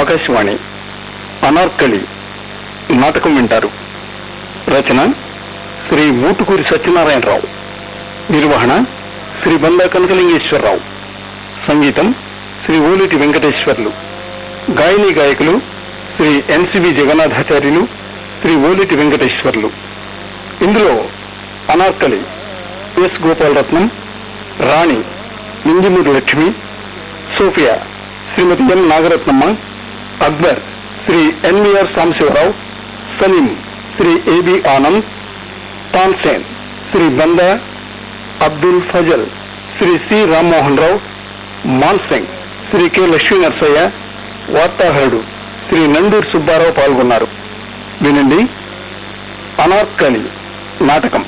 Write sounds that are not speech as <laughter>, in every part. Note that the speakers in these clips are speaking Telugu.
ఆకాశవాణి అనార్కళి నాటకం వింటారు. రచన శ్రీ మూటుకూరి సత్యనారాయణరావు. నిర్వహణ శ్రీ బందా కనకలింగేశ్వరరావు. సంగీతం శ్రీ ఓలిటి వెంకటేశ్వర్లు. గాయని గాయకులు శ్రీ ఎన్సిబి జగన్నాథాచార్యులు శ్రీ ఓలిటి వెంకటేశ్వర్లు. ఇందులో Anarkali S Gopalaratnam Rani Minjimuri Lakshmi Sophia Srimati M Nagaratnamma Akbar Sri NVR Sambasivarao Salim Sri AB Anand Tansen Sri Banda Abdul Fazal Sri C Rammohan Rao Mansingh Sri K Lakshmi Narsaiah వార్తాహరుడు Shri Nandur Subbarao పాల్గొన్నారు. వినండి అనార్కలి నాటకం.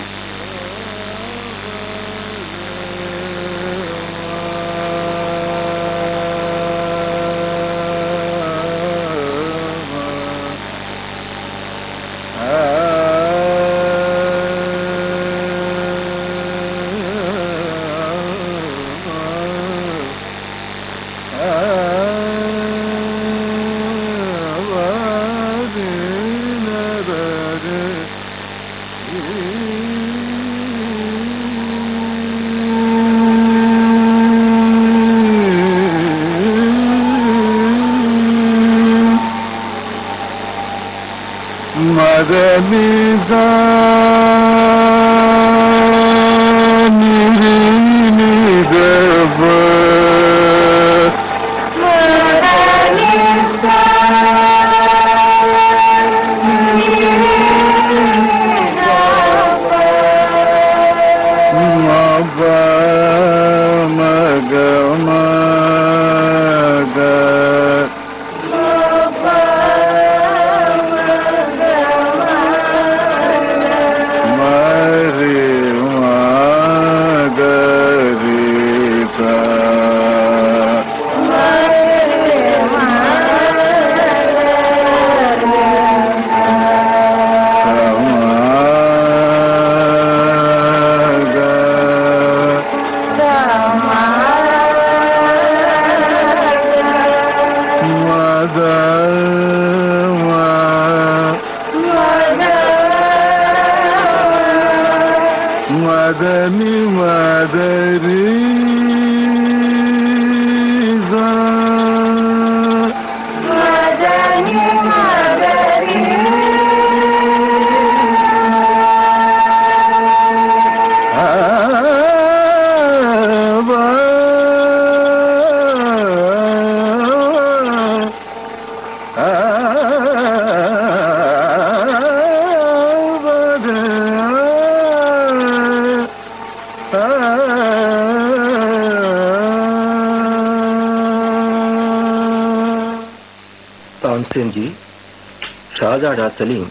షాజాడా సలీం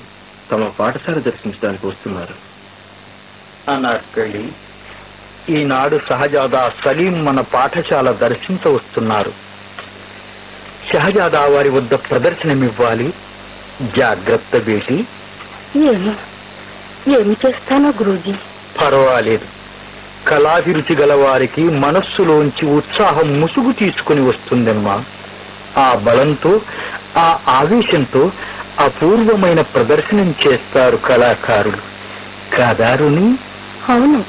తమ పాఠశాల దర్శించడానికి వస్తున్నారు. అనార్కళి ఈనాడు షహజాదా సలీం మన పాఠశాల దర్శించ వస్తున్నారు షహజాదా వారి వద్ద ప్రదర్శనమివ్వాలి. జాగ్రత్త బేటి. ఏమో? ఏమి చేస్తానో గురూజీ? పర్వాలేదు. కళాభిరుచి గల వారికి మనస్సులోంచి ఉత్సాహం ముసుగు తీసుకుని వస్తుందమ్మా. ఆ బలంతో ఆ ఆవేశంతో అపూర్వమైన ప్రదర్శనం చేస్తారు కళాకారులు. కాదారుని? అవును.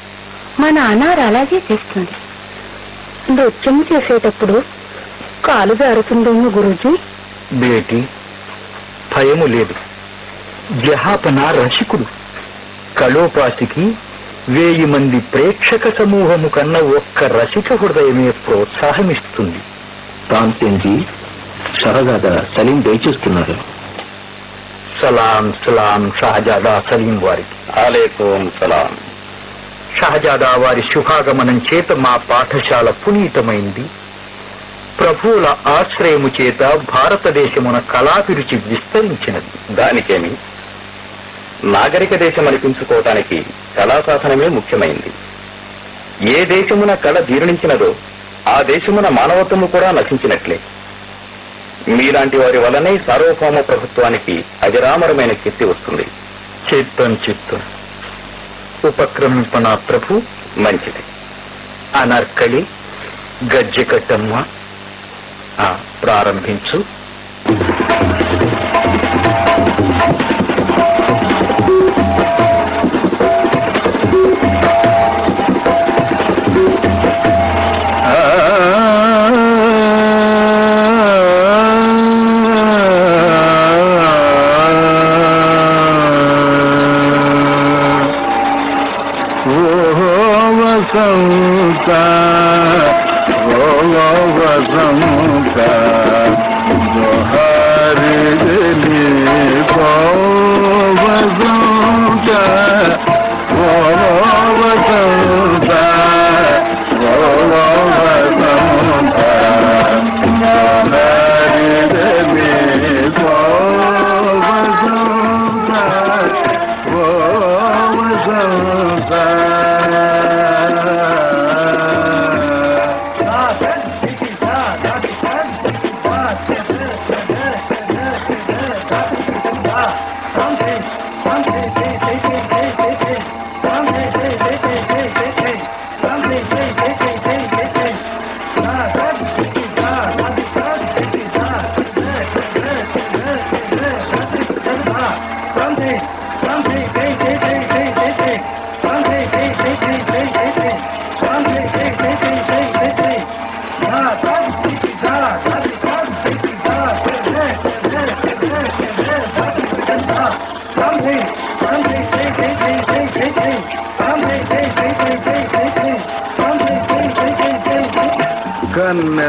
మన అనారు అలాగే చేస్తుంది. నృత్యం చేసేటప్పుడు కాలు జారుతుందేమో గురూజీ? బేటి భయము లేదు. జహాపన రసికుడు. కళోపాసికి వేయి మంది ప్రేక్షక సమూహము కన్నా ఒక్క రసిక హృదయమే ప్రోత్సాహమిస్తుంది. తాన్సేన్జీ షహజాదా సలీం దయచేస్తున్నారు. సలాం సలాం షహజాదా సలీం వారికి ఆలేకోం సలాం. షహజాదా వారి శుభాగమనం చేత మా పాఠశాల పునీతమైంది. ప్రభువుల ఆశ్రయము చేత భారతదేశమున కళాభిరుచి విస్తరించినది. దానికేమి? నాగరిక దేశం అనిపించుకోవటానికి కళాశాసనమే ముఖ్యమైంది. ఏ దేశమున కళ జీర్ణించినదో ఆ దేశమున మానవత్వము కూడా నశించినట్లే. మీలాంటి వారి వల్లనే సార్వభౌమ ప్రభుత్వానికి అజరామరమైన కీర్తి వస్తుంది. చిత్తం చిత్తం. ఉపక్రమింపన ప్రభు? మంచిది. అనార్కలి గజ్జె కట్టమ్మ. ఆ, ప్రారంభించు.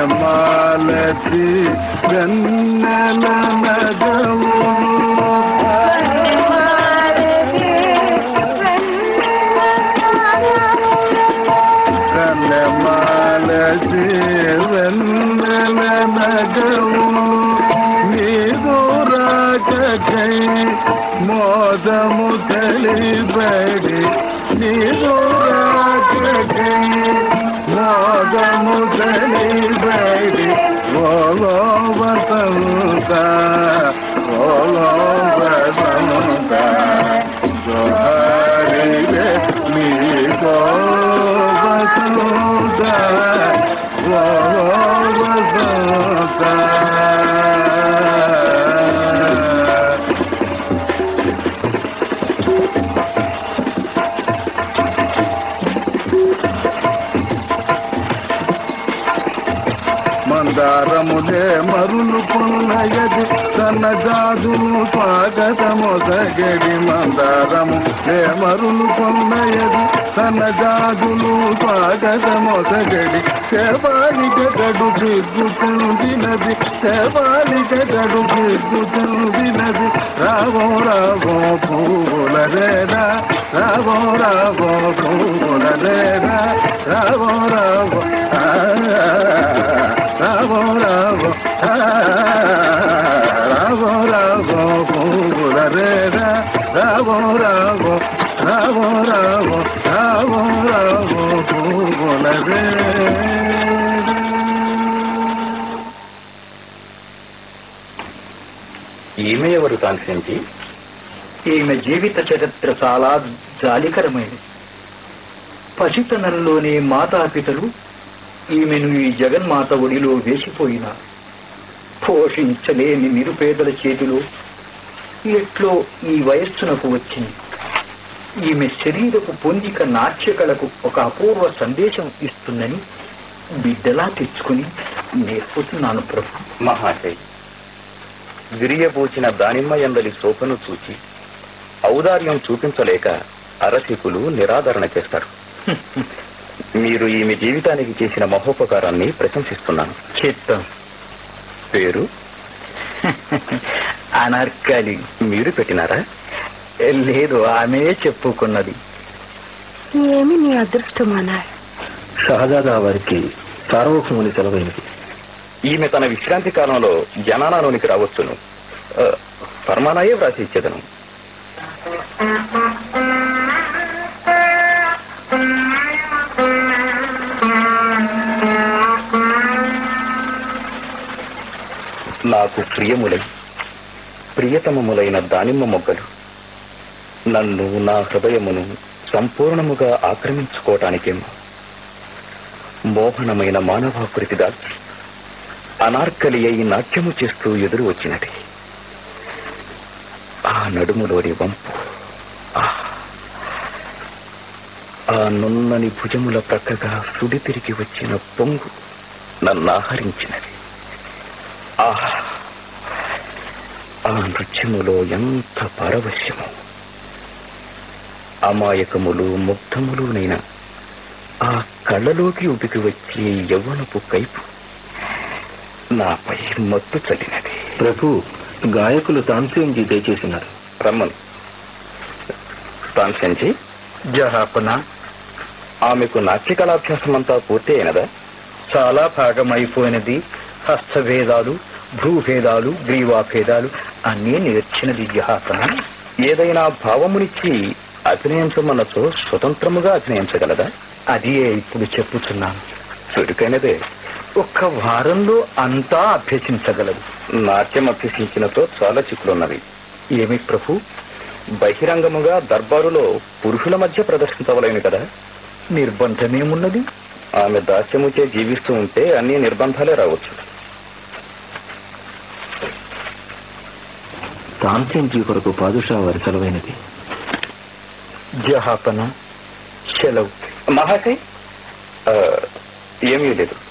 emanetisin. ఈమె కాన్సెంటి ఈమె జీవిత చరిత్ర చాలా జాలికరమైనది. పసితనంలోనే మాతాపితలు ఈమెను ఈ జగన్మాత ఒడిలో వేసిపోయినారు పోషించలేని నిరుపేదల చేతిలో ఎట్లో ఈ వయస్సునకు వచ్చింది. ఈమె శరీరపు పొందిక నాట్యకళకు ఒక అపూర్వ సందేశం ఇస్తుందని బిడ్డలా తెచ్చుకుని నేర్పుతున్నాను ప్రభు. మహాశై విరియబూచిన దానిమ్మ ఎందలి శోభను చూచి ఔదార్యం చూపించలేక అరసికులు నిరాదరణ చేస్తారు. మీరు ఈమె జీవితానికి చేసిన మహోపకారాన్ని ప్రశంసిస్తున్నాను. చిత్తం. పేరు? <laughs> అనార్కలి. మీరు పెట్టినారా? లేదు ఆమె చెప్పుకున్నది. ఏమి నీ అదృష్టమానా షహజాదా వారికి సార్వభౌముని సెలవైనది ఈమె తన విశ్రాంతి కాలంలో జనానాలోనికి రావచ్చును. ఫర్మానాయే వ్రాసి ఇచ్చేదను. నాకు ప్రియములై ప్రియతమములైన దానిమ్మ మొగ్గలు నన్ను నా హృదయమును సంపూర్ణముగా ఆక్రమించుకోవటానికేమో మోహనమైన మానవాకృతి దాల్చి అనార్కలి అయి నాట్యము చేస్తూ ఎదురు వచ్చినది. ఆ నడుములోని వంపు ఆ ఆ నున్నని భుజముల ప్రక్కగా సుడి తిరిగి వచ్చిన పొంగు నన్ను ఆహరించినది. ఆహా ఆ నృత్యములో ఎంత పరవశ్యము. అమాయకములు ముగ్ధములునైన ఆ కళ్ళలోకి ఉబికి వచ్చే యవ్వనపు కైపు నాపై మత్తు చల్లినది. ప్రభు గాయకులు తాంత్ర్యంజీ దయచేసినారు. రమ్మను. తాన్సంచి జహాపన. ఆమెకు నాట్య కళాభ్యాసం అంతా పూర్తి అయినదా? చాలా భాగం అయిపోయినది హస్తభేదాలు భ్రూభేదాలు గ్రీవాభేదాలు అన్నీ నేర్చినది జహాపన. ఏదైనా భావమునిచ్చి అభినయించమన్నచో స్వతంత్రముగా అభినయించగలదా? అది ఇప్పుడు చెప్పుతున్నాను చురుకైనదే. ఒక్క వారంలో అంతా అభ్యసించగలదు. నాట్యం అభ్యసించినతో చాలా చిక్కులున్నవి. ఏమి ప్రభు? బహిరంగముగా దర్బారులో పురుషుల మధ్య ప్రదర్శించవలేను కదా? నిర్బంధమేమున్నది ఆమె దాస్యముచే జీవిస్తూ ఉంటే అన్ని నిర్బంధాలే రావచ్చు. తాంత్ర్యంజీ కొరకు పాదుషా వారి సెలవైనది? జహాపన సెలవు మహాశయ్ ఏమీ లేదు.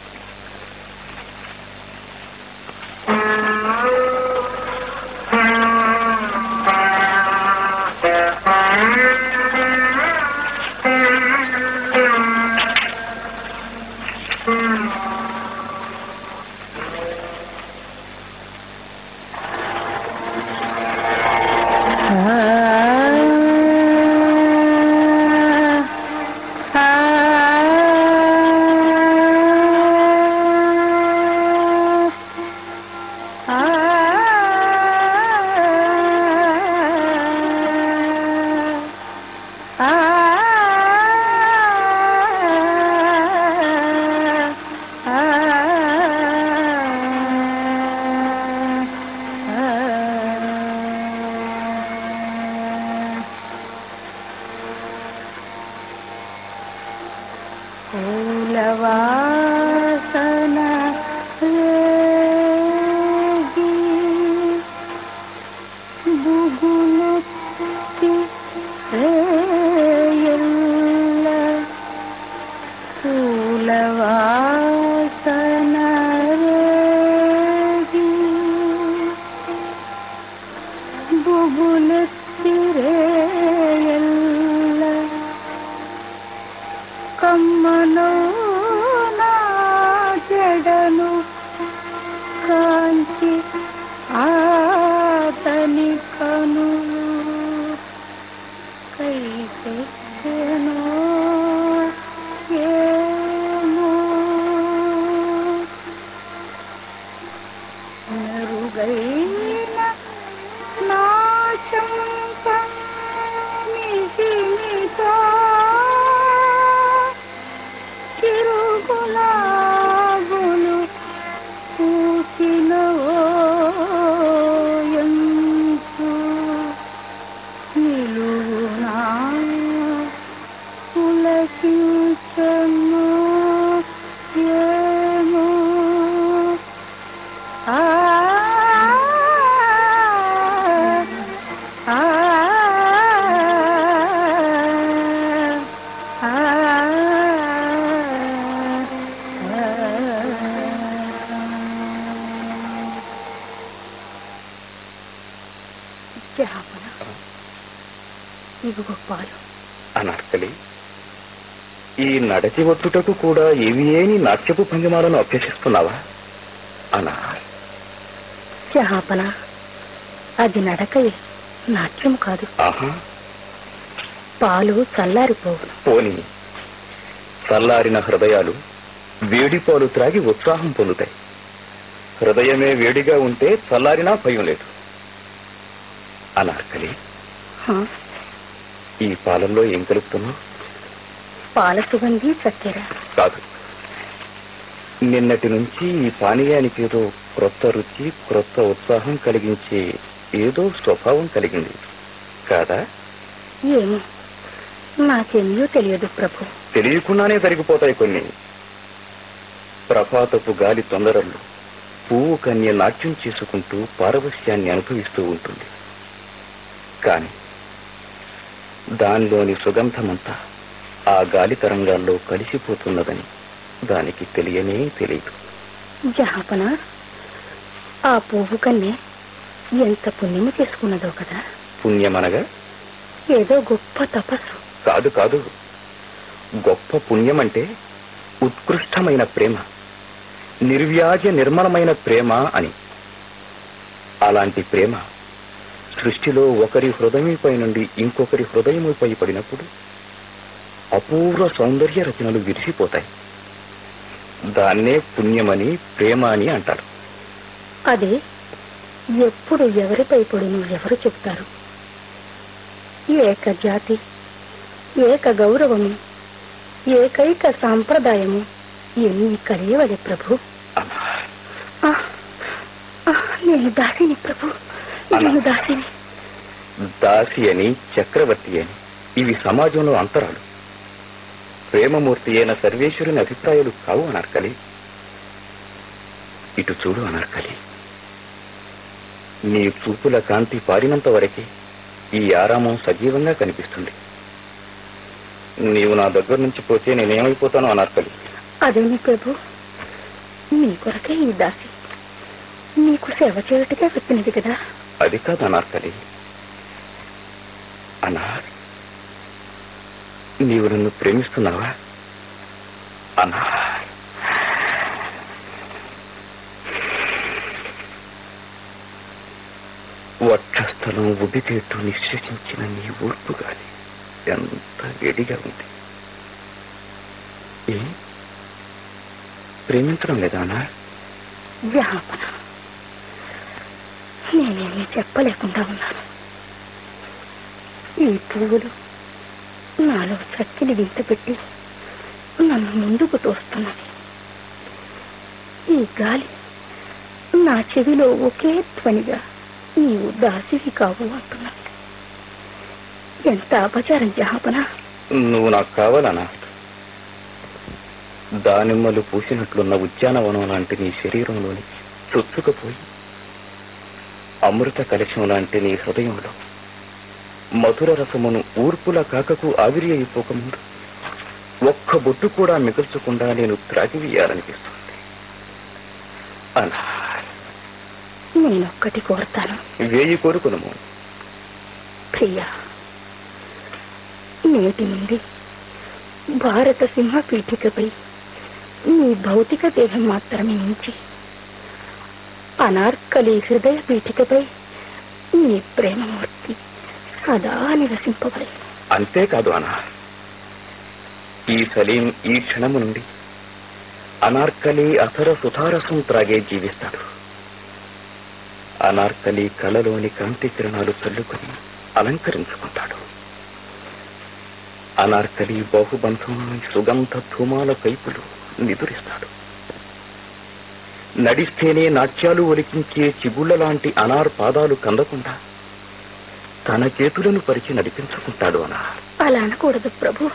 देखना జహాపన ఇదిగో పాలు. అనార్కలి ఈ నడచి ఒట్టుటకు కూడా ఏవి ఏని నాట్యపు భంగిమాలను అభ్యసిస్తున్నావా? అనా అది నడకయే నాట్యం కాదు. పాలు చల్లారిపోవు. పోని. చల్లారిన హృదయాలు వేడి పాలు త్రాగి ఉత్సాహం పొందుతాయి. హృదయమే వేడిగా ఉంటే చల్లారినా భయం లేదు. అనార్కలి ఈ పాలల్లో ఏం కలుపుతున్నావు? పాల సుగంధి చక్కెర. కాదు. నిన్నటి నుంచి ఈ పానీయానికి ఏదో క్రొత్త రుచి క్రొత్త ఉత్సాహం కలిగించే ఏదో స్వభావం కలిగింది. కాదా? ఏమో. నాకేమీ తెలియదు ప్రభు. తెలియకుండానే జరిగిపోతాయి కొన్ని. ప్రభాతపు గాలి తొందరలు పువ్వు కన్య నాట్యం చేసుకుంటూ పారవస్యాన్ని అనుభవిస్తూ ఉంటుంది. కాని దానిలోని సుగంధమంతా ఆ గాలి తరంగాల్లో కలిసిపోతున్నదని దానికి తెలియనే తెలియదు. జహాపన ఆ పువ్వు కన్నే ఎంత పుణ్యము చేసుకున్నదో కదా? పుణ్యమనగా? ఏదో గొప్ప తపస్సు. కాదు కాదు. గొప్ప పుణ్యమంటే ఉత్కృష్టమైన ప్రేమ నిర్వ్యాజ నిర్మలమైన ప్రేమ అని. అలాంటి ప్రేమ సృష్టిలో ఒకరి హృదయంపై నుండి ఇంకొకరి హృదయముపై పడినప్పుడు అపూర్వ సౌందర్య రచనలు విరిసిపోతాయి. దాన్నే పుణ్యమని ప్రేమ అని అంటారు. అదే ఎప్పుడు ఎవరిపై పడును ఎవరు చెప్తారు ఏక జాతి ఏక గౌరవము ఏకైక సాంప్రదాయము ఎన్ని కలియవలే ప్రభు? నేను దాసిని ప్రభు. దాసిని దాసి. అని చక్రవర్తి అని. ఇవి సమాజంలో అంతరాలు. ప్రేమమూర్తి అయిన సర్వేశ్వరుని అభిప్రాయాలు కావు అనార్కలి. ఇటు చూడు అనార్కలి. నీ చూపుల కాంతి పారినంత వరకే ఈ ఆరామం సజీవంగా కనిపిస్తుంది. నీవు నా దగ్గర నుంచి పోతే నేనేమైపోతాను అనార్కలి. అదేమి ప్రభు? మీ కొరకే ఈ దాసి. నీకు సేవ చేయటకే వచ్చినది కదా. అది కాదు అనార్కలి అనార్ నీవు నన్ను ప్రేమిస్తున్నావా? అనార్ వక్షస్థలం ఉబితేట్టు నిశ్వసించిన నీ ఊర్పు గాలి ఎంత వేడిగా ఉంది. ఏ? ప్రేమించడం లేదా అనార్ వ్యాపన. నేనేమీ చెప్పలేకుండా ఉన్నాను. ఈ పువ్వులు నాలో చక్కిని వింత పెట్టి నన్ను ముందుకు తోస్తున్నది ఈ గాలి నా చెవిలో ఒకే ధ్వనిగా నీవు దాసివి కావు అంటున్నది ఎంత అపచారం జాపన? నువ్వు నాకు కావాలనా? దానిమ్మలు పూసినట్లున్న ఉద్యానవనం లాంటి నీ శరీరంలోని చొచ్చుకుపోయి అమృత కలశం లాంటి నీ హృదయంలో మధుర రసమును ఊర్పుల కాకకు ఆవిరి అయిపోకముందు ఒక్క బొట్టు కూడా మిగల్చకుండా నేను త్రాగివేయాలనిపిస్తుంది. అలా నేనొక్కటి కోరుతాను. వేయి కోరుకునము ప్రియా నేటి నుండి భారత సింహ పీఠికపై నీ భౌతిక దేహం మాత్రమే ఉంచి అనార్కలి హృదయ పీఠికపై నీ ప్రేమమూర్తి సదా నివసింపవలే అంతేకాదు అనా ఈ సలీం ఈ క్షణము నుండి అనార్కలి అసర సుధారసం త్రాగే జీవిస్తాడు అనార్కలి కళలోని కాంతి కిరణాలు చల్లుకొని అలంకరించుకుంటాడు అనార్కలి బాహుబంధంలోని సుగంధ ధూమాల పైపులు నిదురిస్తాడు నడిస్తేనే నాట్యాలు ఒలికించే చిగుళ్ళ లాంటి అనార్ పాదాలు కందకుండా తన చేతులను పరిచి నడిపించుకుంటాడు అనార్. అలా అనకూడదు ప్రభు.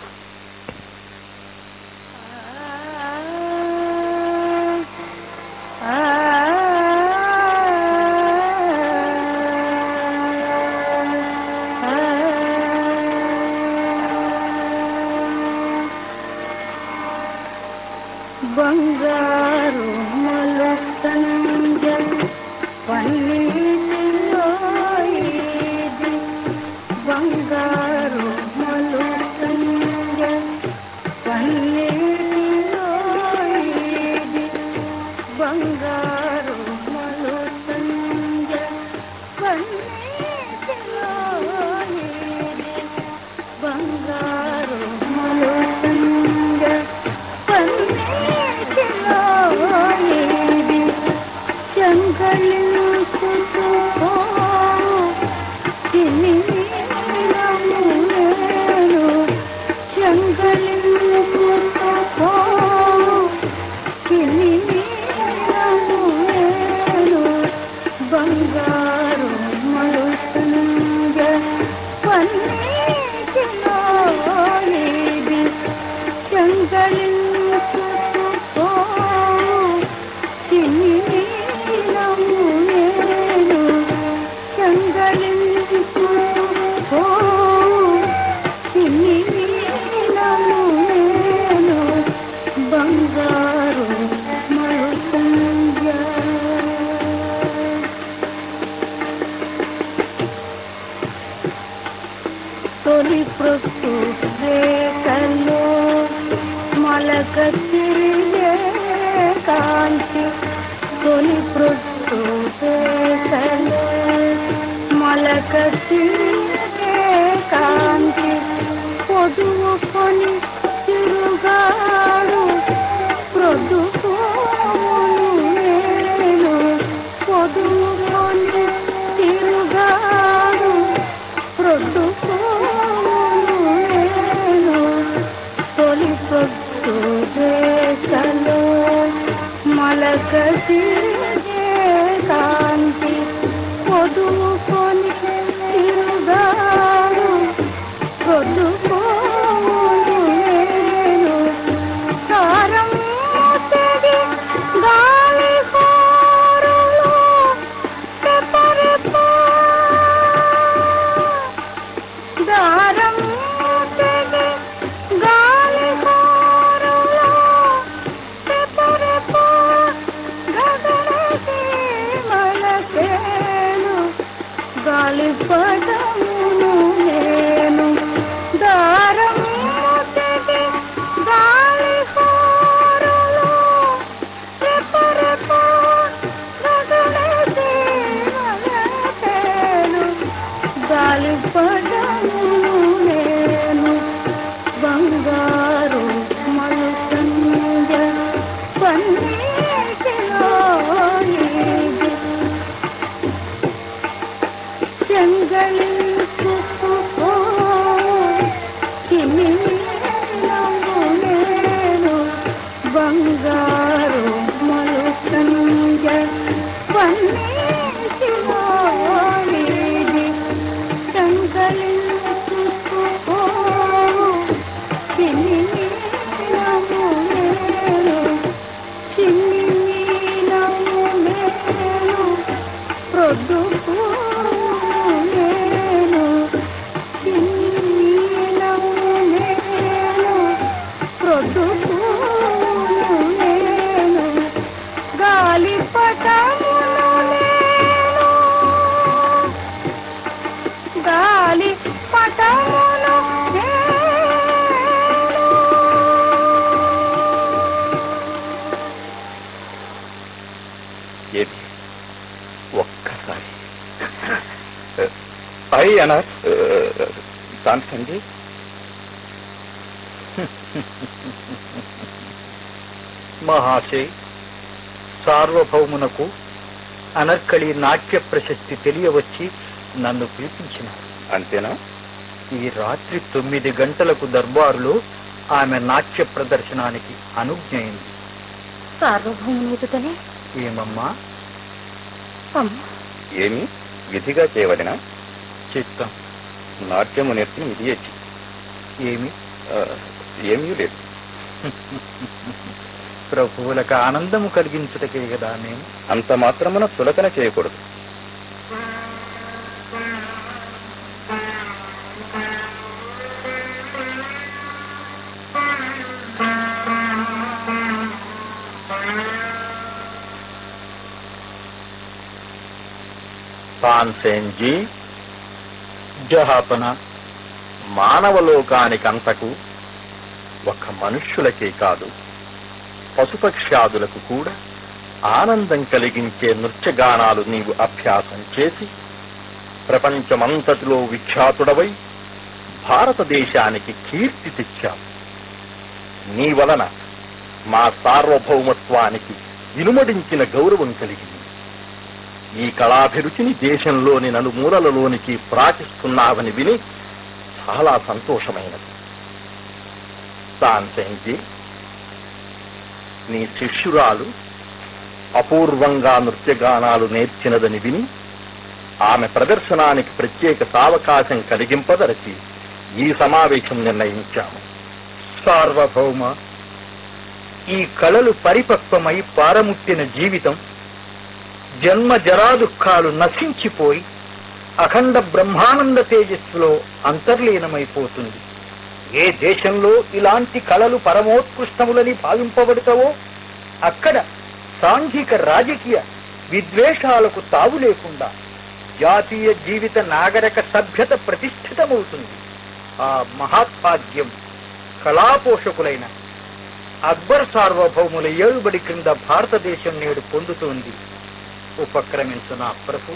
గాలి పదమును సంజయ్ మహాశయ్ సార్వభౌమునకు అనర్కళి నాట్య ప్రశస్తి తెలియవచ్చి నన్ను పిలిపించినారు అంతేనా? ఈ రాత్రి తొమ్మిది గంటలకు దర్బారులో ఆమె నాట్య ప్రదర్శనానికి అనుజ్ఞ అయింది. సార్వభౌముని ఎదుటనే ఏమమ్మా? అమ్మ. ఏమి? విధిగా చేయవలెనా? చిత్తం నాట్యము నేర్పిన ఇది వచ్చి ఏమి? ఏమీ లేదు. ప్రభువులకు ఆనందము కలిగించుటకే కదా మేము అంత మాత్రమున చులకన చేయకూడదు. తాన్సేన్జీ జహాపన మానవలోకానికంతకు ఒక మనుష్యులకే కాదు పశుపక్ష్యాదులకు కూడా ఆనందం కలిగించే నృత్యగానాలు నీవు అభ్యాసం చేసి ప్రపంచమంతటిలో విఖ్యాతుడవై భారతదేశానికి కీర్తి తెచ్చావు. నీ వలన మా సార్వభౌమత్వానికి ఇనుమడించిన గౌరవం కలిగింది. ఈ కళాభిరుచిని దేశంలోని నలుమూలలలోనికి ప్రాచిస్తున్నావని విని చాలా సంతోషమైనది. తాన్సేన్జీ నీ శిష్యురాలు అపూర్వంగా నృత్యగానాలు నేర్చినదని విని ఆమె ప్రదర్శనానికి ప్రత్యేక సావకాశం కలిగింపదరచి ఈ సమావేశం నిర్ణయించాము. సార్వభౌమ ఈ కళలు పరిపక్వమై పారముట్టిన జీవితం జన్మ జరాదుఃఖాలు నశించిపోయి అఖండ బ్రహ్మానంద తేజస్సులో అంతర్లీనమైపోతుంది. ఏ దేశంలో ఇలాంటి కళలు పరమోత్కృష్టములని భావింపబడతావో అక్కడ సాంఘిక రాజకీయ విద్వేషాలకు తావు లేకుండా జాతీయ జీవిత నాగరిక సభ్యత ప్రతిష్ఠితమవుతుంది. ఆ మహాత్భాగ్యం కళాపోషకులైన అక్బర్ సార్వభౌముల ఏలుబడి క్రింద భారతదేశం నేడు పొందుతోంది. ఉపక్రమించున ప్రభు?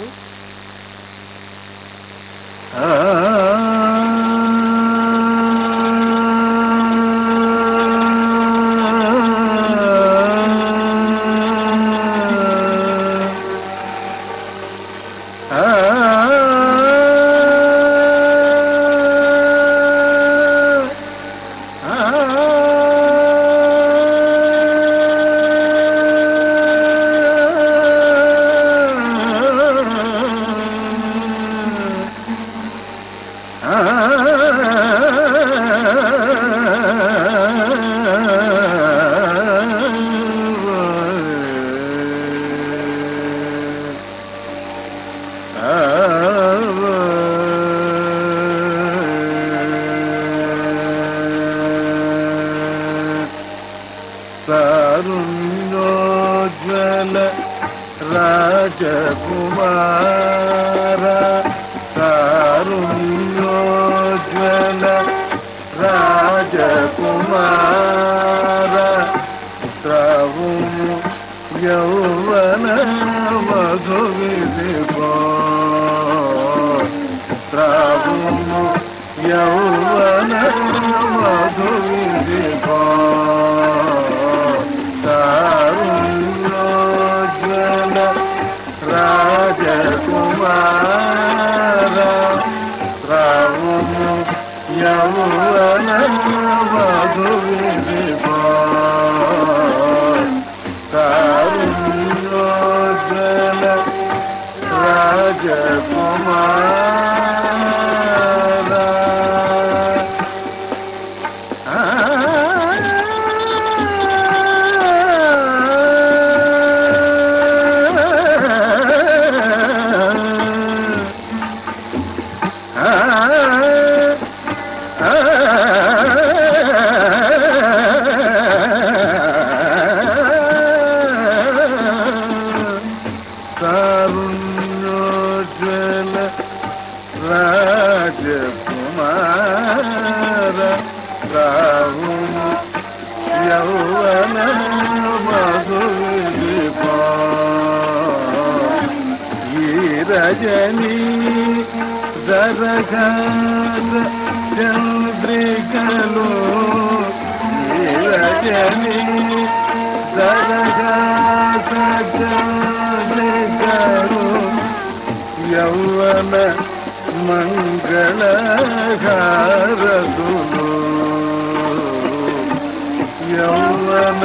చంద్రికలు ఈ రజనీ చంద్రికలు యౌవన మంగళహారతులు యౌవన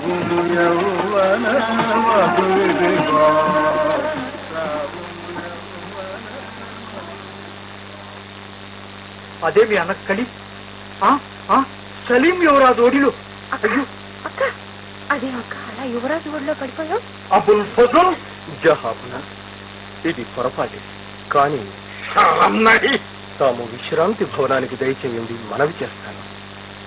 అదేమి ఆ, సలీం యువరాజు ఒడిలో. అయ్యో. అక్క అదే అక్క అలా యువరాజు ఒడిలో పడిపోయావు? అబుల్ ఫజల్ జహాబున. ఇది పొరపాటే. కానీ. తాము విశ్రాంతి భవనానికి దయచేయండి మనవి చేస్తాను.